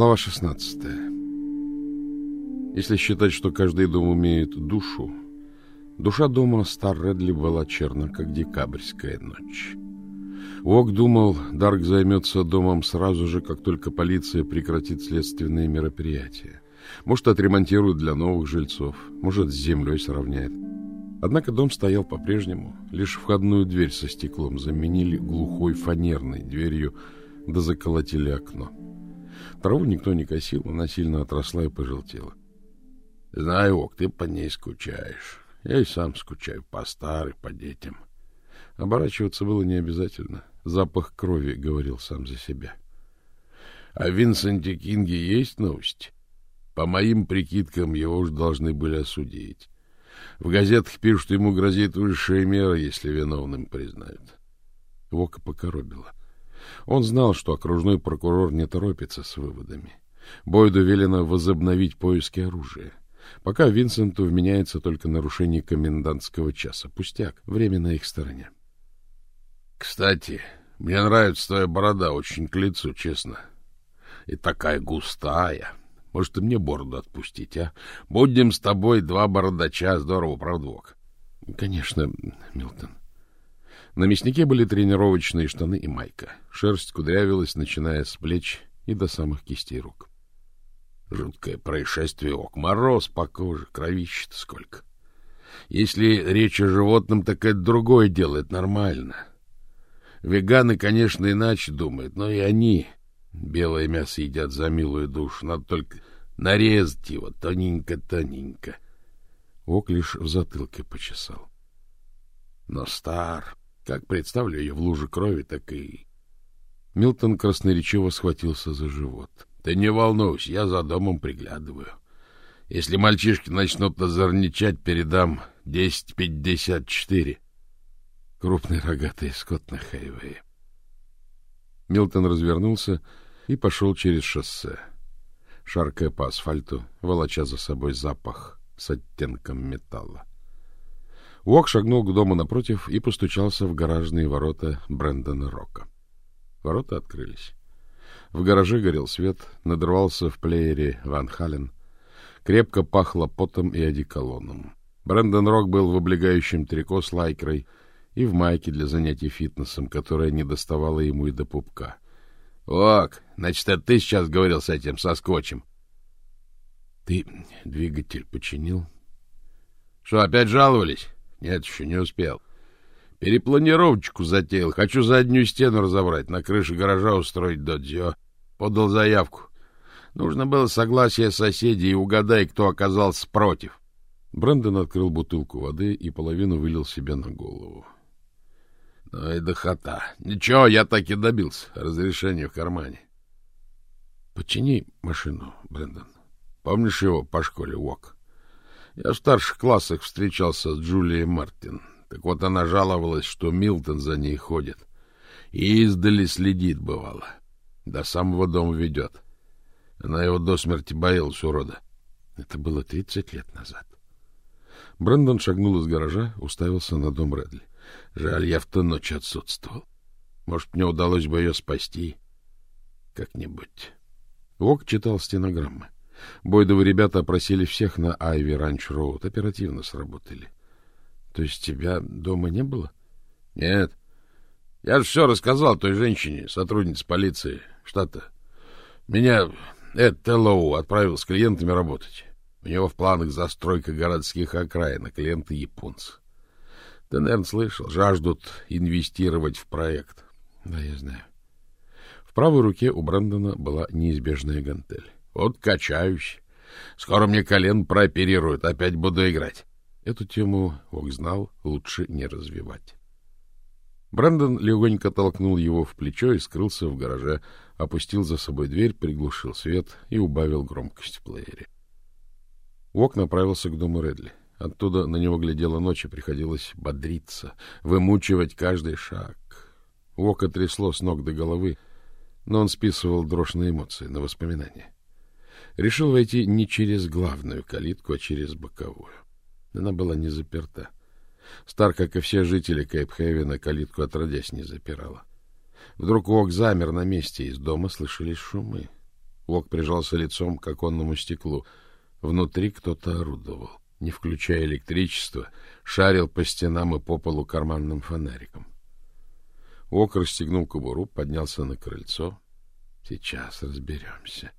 Глава 16. Если считать, что каждый дом имеет душу, душа дома Стар Редли была черна, как декабрьская ночь. Уок думал, Дарк займется домом сразу же, как только полиция прекратит следственные мероприятия. Может, отремонтирует для новых жильцов, может, с землей сравняет. Однако дом стоял по-прежнему, лишь входную дверь со стеклом заменили глухой фанерной дверью, да заколотили окно. Траву никто не косил, она сильно отросла и пожелтела. — Знаю, Ок, ты по ней скучаешь. Я и сам скучаю по старой, по детям. Оборачиваться было не обязательно. Запах крови говорил сам за себя. — А Винсенте Кинге есть новости? По моим прикидкам, его уж должны были осудить. В газетах пишут, что ему грозит высшая мера, если виновным признают. Вока покоробила. Он знал, что окружной прокурор не торопится с выводами. Бойду велено возобновить поиски оружия. Пока Винсенту вменяется только нарушение комендантского часа. Пустяк, время на их стороне. — Кстати, мне нравится твоя борода, очень к лицу, честно. И такая густая. Может, и мне бороду отпустить, а? Будем с тобой два бородача, здорово, правда, — Конечно, Милтон. На мяснике были тренировочные штаны и майка. Шерсть кудрявилась, начиная с плеч и до самых кистей рук. Жуткое происшествие, ок, мороз по коже, кровище-то сколько. Если речь о животном, так это другое дело, это нормально. Веганы, конечно, иначе думают, но и они белое мясо едят за милую душу, надо только нарезать его тоненько-тоненько. Ок лишь в затылке почесал. Но стар, как представлю ее в луже крови, так и... Милтон красноречиво схватился за живот. — Ты не волнуйся, я за домом приглядываю. Если мальчишки начнут озорничать, передам десять пятьдесят четыре. Крупный рогатый скот на хайвее. Милтон развернулся и пошел через шоссе, шаркая по асфальту, волоча за собой запах с оттенком металла. Уок шагнул к дому напротив и постучался в гаражные ворота Брэндона Рока. Ворота открылись. В гараже горел свет, надрывался в плеере Ван Хален. Крепко пахло потом и одеколоном. Брэндон Рок был в облегающем трико с лайкрой и в майке для занятий фитнесом, которая не доставала ему и до пупка. — Ок, значит, это ты сейчас говорил с этим, со скотчем. — Ты двигатель починил? — Что, опять жаловались? Нет, еще не успел. Перепланировочку затеял. Хочу заднюю стену разобрать, на крыше гаража устроить додзё. Подал заявку. Нужно было согласие соседей и угадай, кто оказался против. Брэндон открыл бутылку воды и половину вылил себе на голову. Ну и дохота. Ничего, я так и добился. Разрешение в кармане. Почини машину, Брэндон. Помнишь его по школе УОК? Я в старших классах встречался с Джулией Мартин. Так вот она жаловалась, что Милтон за ней ходит. И издали следит, бывало. До самого дома ведет. Она его до смерти боялась, урода. Это было тридцать лет назад. Брэндон шагнул из гаража, уставился на дом Редли. Жаль, я в ту ночь отсутствовал. Может, мне удалось бы ее спасти как-нибудь. Вок читал стенограммы. Бойдовы ребята опросили всех на Айви Ранч Роуд. Оперативно сработали. То есть тебя дома не было? Нет. Я же все рассказал той женщине, сотруднице полиции штата. Меня Эд Теллоу отправил с клиентами работать. У него в планах застройка городских окраин, а клиенты японцы. Ты, наверное, слышал, жаждут инвестировать в проект. Да, я знаю. В правой руке у Брэндона была неизбежная гантель. Вот качаюсь. Скоро мне колен прооперируют, опять буду играть. Эту тему Вок знал, лучше не развивать. Брэндон легонько толкнул его в плечо и скрылся в гараже, опустил за собой дверь, приглушил свет и убавил громкость в плеере. Вок направился к дому Редли. Оттуда на него глядела ночь, и приходилось бодриться, вымучивать каждый шаг. Вока трясло с ног до головы, но он списывал дрожь на эмоции, на воспоминания. Решил войти не через главную калитку, а через боковую. Она была не заперта. Стар, как и все жители Кейп-Хевена, калитку отродясь не запирала. Вдруг Уок замер на месте, из дома слышались шумы. Вок прижался лицом к оконному стеклу. Внутри кто-то орудовал, не включая электричество, шарил по стенам и по полу карманным фонариком. Вок расстегнул кобуру, поднялся на крыльцо. Сейчас разберемся.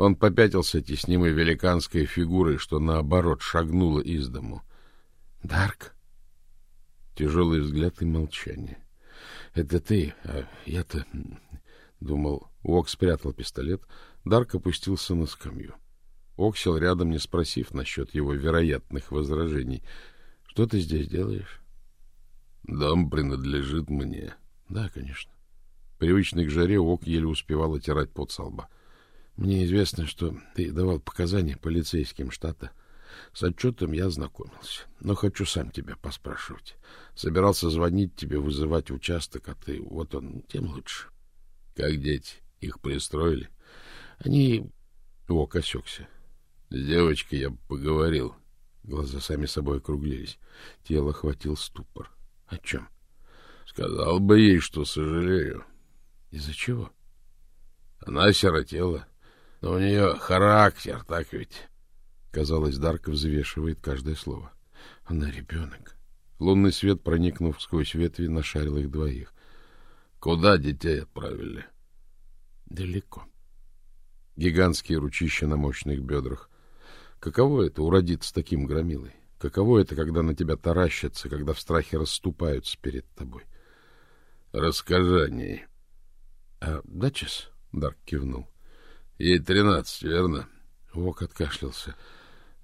Он попятился теснимой великанской фигурой, что наоборот шагнула из дому. Дарк. Тяжелый взгляд и молчание. Это ты, а я-то думал. Ок спрятал пистолет, Дарк опустился на скамью. Ок сел рядом, не спросив насчет его вероятных возражений. Что ты здесь делаешь? Дом принадлежит мне. Да, конечно. Привычный к жаре Ок еле успевал отирать пот со лба. Мне известно, что ты давал показания полицейским штата. С отчетом я ознакомился, но хочу сам тебя поспрашивать. Собирался звонить тебе, вызывать участок, а ты вот он, тем лучше. Как дети? Их пристроили? Они... О, осекся. С девочкой я поговорил. Глаза сами собой округлились. Тело хватил ступор. О чем? Сказал бы ей, что сожалею. Из-за чего? Она осиротела. Но у нее характер, так ведь? Казалось, Дарк взвешивает каждое слово. Она ребенок. Лунный свет, проникнув сквозь ветви, нашарил их двоих. Куда детей отправили? Далеко. Гигантские ручища на мощных бедрах. Каково это уродиться таким громилой? Каково это, когда на тебя таращатся, когда в страхе расступаются перед тобой? Расскажи о ней. А, дачес? Дарк кивнул. Ей тринадцать, верно? Вок откашлялся.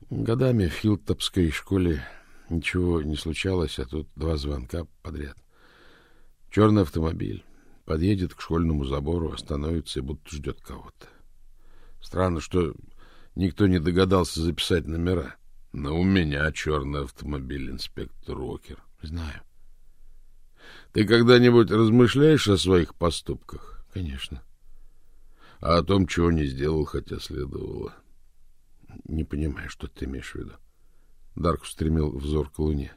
Годами в Хилтопской школе ничего не случалось, а тут два звонка подряд. Черный автомобиль подъедет к школьному забору, остановится и будто ждет кого-то. Странно, что никто не догадался записать номера. Но у меня черный автомобиль, инспектор Уокер. Знаю. Ты когда-нибудь размышляешь о своих поступках? Конечно. А о том, чего не сделал, хотя следовало. — не понимаю, что ты имеешь в виду. Дарк устремил взор к луне.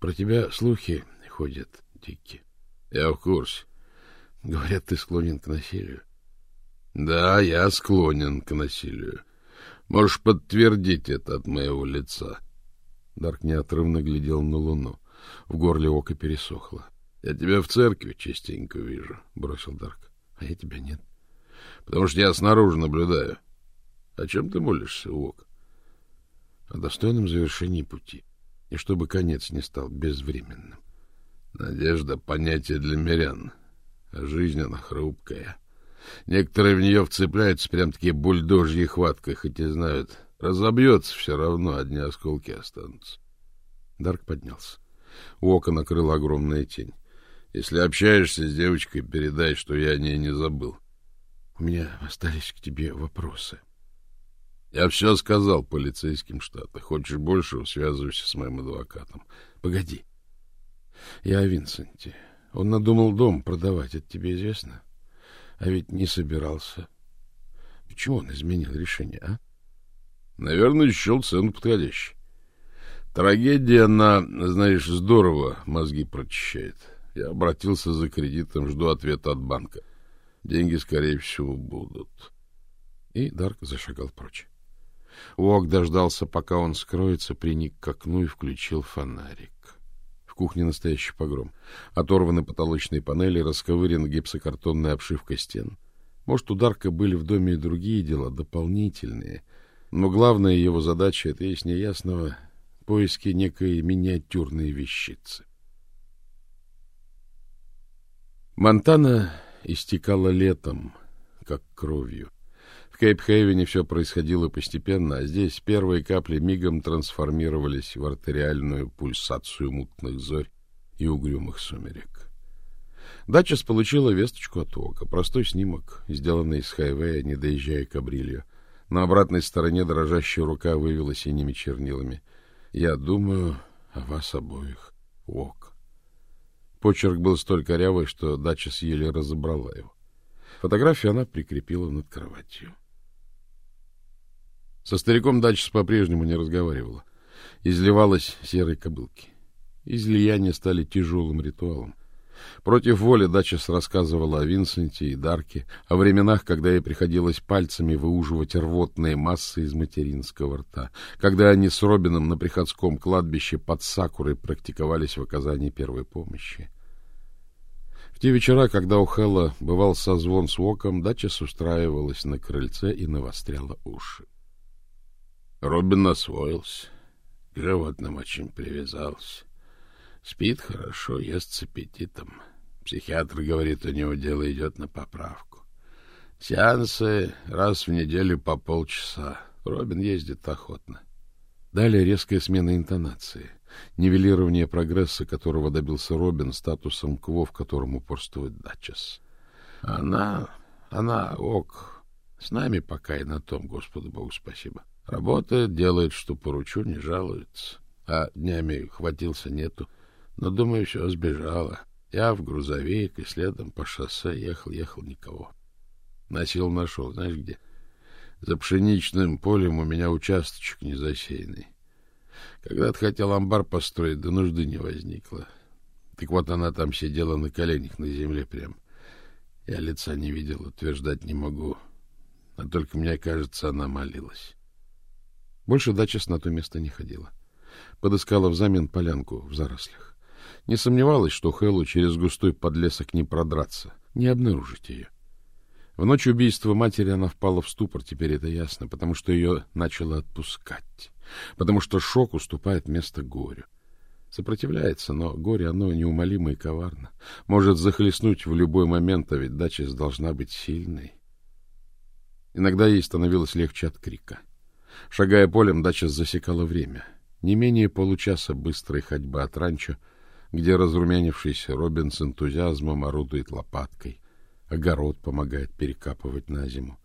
Про тебя слухи ходят, Дикки. Я в курсе. Говорят, ты склонен к насилию. Да, я склонен к насилию. Можешь подтвердить это от моего лица. Дарк неотрывно глядел на луну. В горле око пересохло. — Я тебя в церкви частенько вижу, — бросил Дарк. — А я тебя нет. — Потому что я снаружи наблюдаю. — о чем ты молишься, Уок? О достойном завершении пути, и чтобы конец не стал безвременным. Надежда — понятие для мирян, а жизнь она хрупкая. Некоторые в нее вцепляются прям-таки бульдожьей хваткой, хоть и знают, разобьется все равно, одни осколки останутся. Дарк поднялся. У ока накрыла огромная тень. Если общаешься с девочкой, передай, что я о ней не забыл. У меня остались к тебе вопросы. — я все сказал полицейским штата. Хочешь больше, связывайся с моим адвокатом. Погоди. Я о Винсенте. Он надумал дом продавать, это тебе известно? А ведь не собирался. Почему он изменил решение, а? Наверное, счел цену подходящей. Трагедия, она, знаешь, здорово мозги прочищает. Я обратился за кредитом, жду ответа от банка. Деньги, скорее всего, будут. И Дарк зашагал прочь. Уок дождался, пока он скроется, приник к окну и включил фонарик. В кухне настоящий погром. Оторваны потолочные панели, расковырена гипсокартонная обшивка стен. Может, у Дарка были в доме и другие дела, дополнительные. Но главная его задача — это, есть неясного, поиски некой миниатюрной вещицы. Монтана истекала летом, как кровью. Кейп-Хейвене все происходило постепенно, а здесь первые капли мигом трансформировались в артериальную пульсацию мутных зорь и угрюмых сумерек. Дачес получила весточку от Ока, простой снимок, сделанный из хайвея, не доезжая к Абрилью. На обратной стороне дрожащая рука вывела синими чернилами. «Я думаю о вас обоих, Ок». Почерк был столь корявый, что Дачес еле разобрала его. Фотографию она прикрепила над кроватью. Со стариком Дачес по-прежнему не разговаривала. Изливалась серой кобылки. Излияния стали тяжелым ритуалом. Против воли Дачес рассказывала о Винсенте и Дарке, о временах, когда ей приходилось пальцами выуживать рвотные массы из материнского рта, когда они с Робином на приходском кладбище под Сакурой практиковались в оказании первой помощи. В те вечера, когда у Хэлла бывал созвон с Воком, Дачес устраивалась на крыльце и навостряла уши. Робин освоился, к животным очень привязался. Спит хорошо, ест с аппетитом. Психиатр говорит, у него дело идет на поправку. Сеансы раз в неделю по полчаса. Робин ездит охотно. Далее резкая смена интонации. Нивелирование прогресса, которого добился Робин, статусом КВО, в котором упорствует Датчас. Она, она, ок, с нами пока и на том, Господу Богу спасибо. Работает, делает, что поручу, не жалуется. А днями хватился нету. Но, думаю, все сбежала. Я в грузовик и следом по шоссе ехал, ехал никого. Носил нашел, знаешь где? За пшеничным полем у меня участочек незасеянный. Когда-то хотел амбар построить, да нужды не возникло. Так вот она там сидела на коленях на земле прям. Я лица не видел, утверждать не могу. А только мне кажется, она молилась. Больше дача на то место не ходила. Подыскала взамен полянку в зарослях. Не сомневалась, что Хэллу через густой подлесок не продраться, не обнаружить ее. В ночь убийства матери она впала в ступор, теперь это ясно, потому что ее начало отпускать, потому что шок уступает место горю. Сопротивляется, но горе оно неумолимо и коварно. Может захлестнуть в любой момент, а ведь Дачес должна быть сильной. Иногда ей становилось легче от крика. Шагая полем, Дачес засекала время. Не менее получаса быстрой ходьбы от ранчо — где разрумянившийся Робин с энтузиазмом орудует лопаткой. Огород помогает перекапывать на зиму.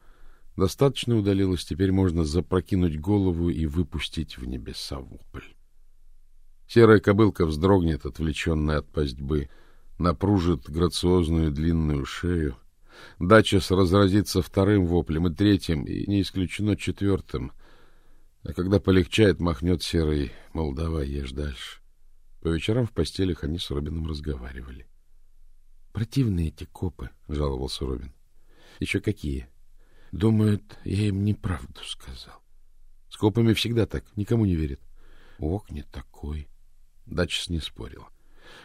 Достаточно удалилось, теперь можно запрокинуть голову и выпустить в небеса вопль. Серая кобылка вздрогнет, отвлеченная от пастьбы, напружит грациозную длинную шею. Дачес разразится вторым воплем и третьим, и не исключено четвертым. А когда полегчает, махнет серый, мол, давай, ешь дальше. По вечерам в постелях они с Робином разговаривали. — Противные эти копы, — жаловался Робин. — Еще какие? Думают, я им неправду сказал. С копами всегда так, никому не верят. Ок, не такой. Дачес не спорил.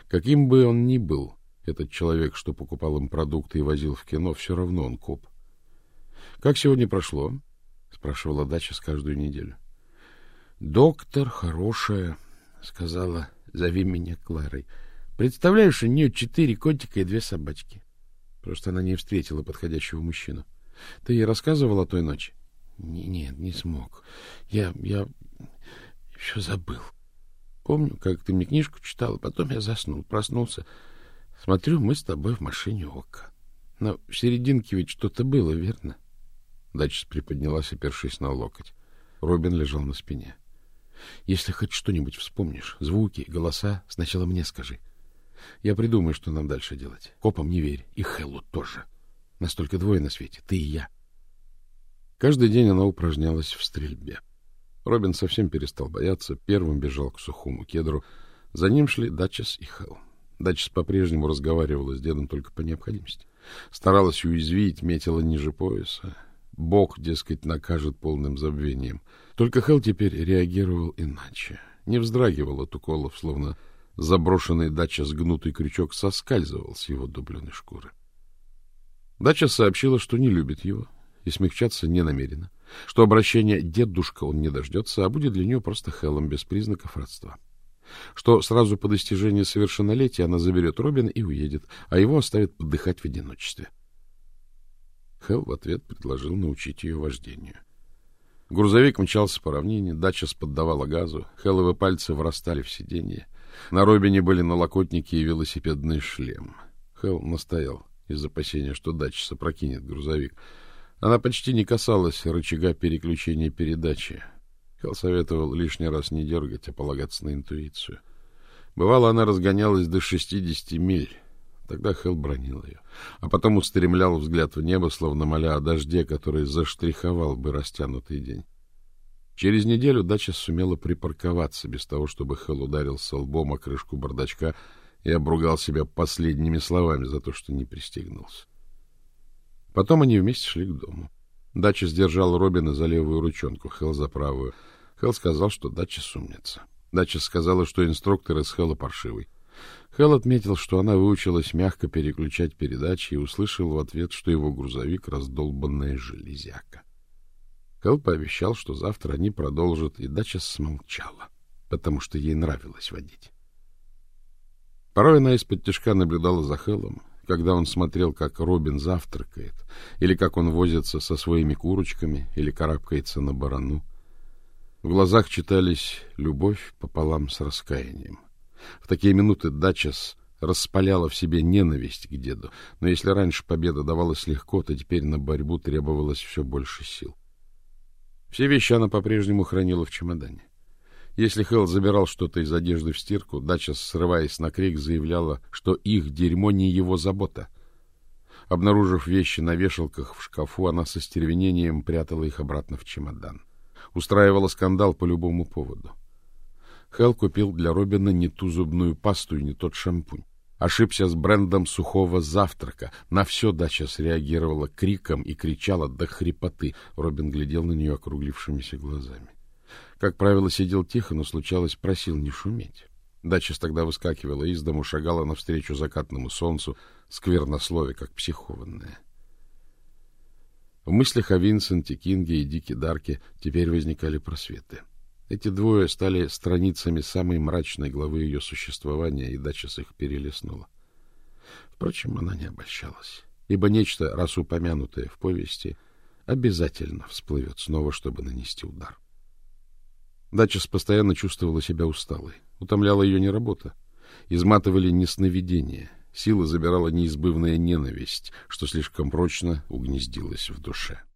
Каким бы он ни был, этот человек, что покупал им продукты и возил в кино, все равно он коп. — Как сегодня прошло? — спрашивала Дача с каждую неделю. — Доктор хорошая, — сказала Зови меня Кларой. Представляешь, у нее четыре котика и две собачки. Просто она не встретила подходящего мужчину. Ты ей рассказывал о той ночи? Не, нет, не смог. Я, я все забыл. Помню, как ты мне книжку читал, потом я заснул, проснулся. Смотрю, мы с тобой в машине ока. Но в серединке ведь что-то было, верно? Дача приподнялась, опершись на локоть. Робин лежал на спине. Если хоть что-нибудь вспомнишь, звуки, голоса, сначала мне скажи. Я придумаю, что нам дальше делать. Копам не верь, и Хеллу тоже. Настолько двое на свете, ты и я. Каждый день она упражнялась в стрельбе. Робин совсем перестал бояться, первым бежал к сухому кедру. За ним шли Датчес и Хелл. Датчес по-прежнему разговаривала с дедом только по необходимости. Старалась уязвить, метила ниже пояса. Бог, дескать, накажет полным забвением. Только Хелл теперь реагировал иначе. Не вздрагивал от уколов, словно заброшенный дача сгнутый крючок соскальзывал с его дубленой шкуры. Дача сообщила, что не любит его и смягчаться не намерена, что обращение «дедушка» он не дождется, а будет для нее просто Хеллом без признаков родства. Что сразу по достижении совершеннолетия она заберет Робина и уедет, а его оставит подыхать в одиночестве. Хелл в ответ предложил научить ее вождению. Грузовик мчался по равнине, дача споддавала газу, Хелловы пальцы врастали в сиденье. На Робине были налокотники и велосипедный шлем. Хелл настоял из опасения, что дача сопрокинет грузовик. Она почти не касалась рычага переключения передачи. Хелл советовал лишний раз не дергать, а полагаться на интуицию. Бывало, она разгонялась до шестидесяти миль, Тогда Хелл бронил ее, а потом устремлял взгляд в небо, словно моля о дожде, который заштриховал бы растянутый день. Через неделю дача сумела припарковаться без того, чтобы Хелл ударился лбом о крышку бардачка и обругал себя последними словами за то, что не пристегнулся. Потом они вместе шли к дому. Дача сдержал Робина за левую ручонку, Хелл за правую. Хелл сказал, что Дача сумница. Дача сказала, что инструктор из Хэлла паршивый. Хелл отметил, что она выучилась мягко переключать передачи и услышал в ответ, что его грузовик — раздолбанная железяка. Хелл пообещал, что завтра они продолжат, и Дача смолчала, потому что ей нравилось водить. Порой она из-под тяжка наблюдала за Хеллом, когда он смотрел, как Робин завтракает, или как он возится со своими курочками, или карабкается на барану. В глазах читались любовь пополам с раскаянием. В такие минуты Дачес распаляла в себе ненависть к деду, но если раньше победа давалась легко, то теперь на борьбу требовалось все больше сил. Все вещи она по-прежнему хранила в чемодане. Если Хелл забирал что-то из одежды в стирку, Дача, срываясь на крик, заявляла, что их дерьмо не его забота. Обнаружив вещи на вешалках в шкафу, она со стервенением прятала их обратно в чемодан. Устраивала скандал по любому поводу. Хелл купил для Робина не ту зубную пасту и не тот шампунь. Ошибся с брендом сухого завтрака. На все дача среагировала криком и кричала до хрипоты. Робин глядел на нее округлившимися глазами. Как правило, сидел тихо, но случалось, просил не шуметь. Дача тогда выскакивала из дому, шагала навстречу закатному солнцу, сквернослове, как психованная. В мыслях о Винсенте, Кинге и Дике Дарке теперь возникали просветы. Эти двое стали страницами самой мрачной главы ее существования, и дача с их перелеснула. Впрочем, она не обольщалась, ибо нечто, раз упомянутое в повести, обязательно всплывет снова, чтобы нанести удар. Дачес постоянно чувствовала себя усталой. Утомляла ее не работа. Изматывали не сновидения. Силы забирала неизбывная ненависть, что слишком прочно угнездилась в душе. —